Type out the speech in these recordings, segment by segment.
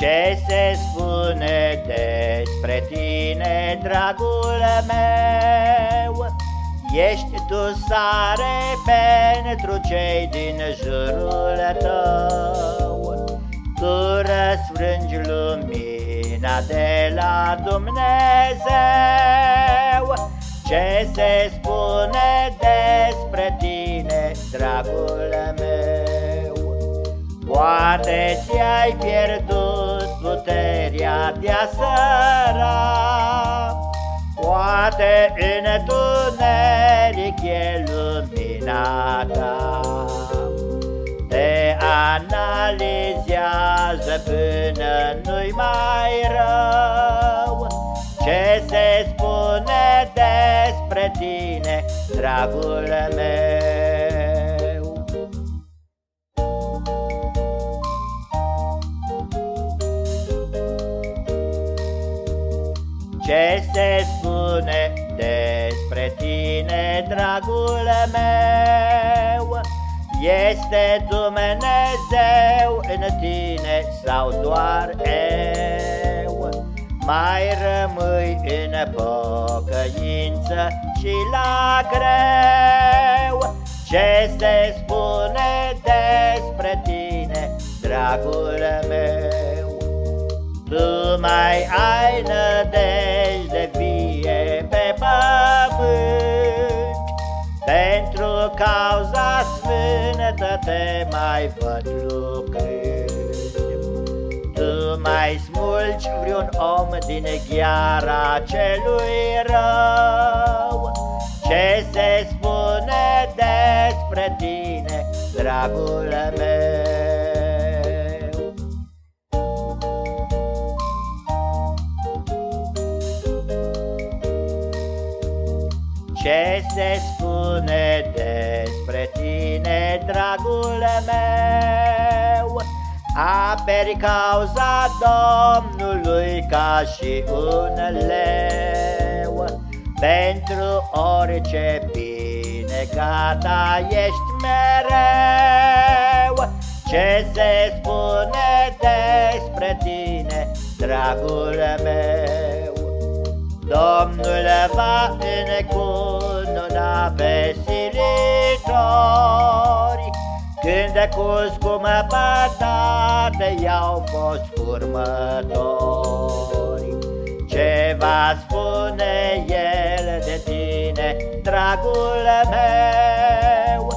Ce se spune despre tine, dragul meu? Ești tu sare pentru cei din jurul tău Tu răsfrângi lumina de la Dumnezeu Ce se spune despre tine, dragul meu? Poate ți-ai pierdut puterea de-a săra. Poate în tuneric e lumina ta Te analizează până nu-i mai rău. Ce se spune despre tine, dragul meu Ce se spune despre tine, dragul meu? Este Dumnezeu în tine sau doar eu? Mai rămâi în pocăință și la greu Ce se spune despre tine, dragul meu? Tu mai ai nădejde sfântă te mai văd lucrând. Tu mai smulgi vreun om din gheara celui rău. Ce se spune despre tine, dragul meu Ce se spune despre tine, dragul meu? Aperi cauza Domnului ca și un leu Pentru orice bine gata ești mereu Ce se spune despre tine, dragul meu? Domnul va încununa pe silitori, Când cu scumă pătate i-au fost următori. Ce va spune el de tine, dragul meu?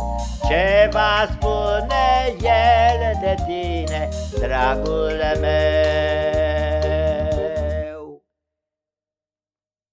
Ce va spune el de tine, dragul meu?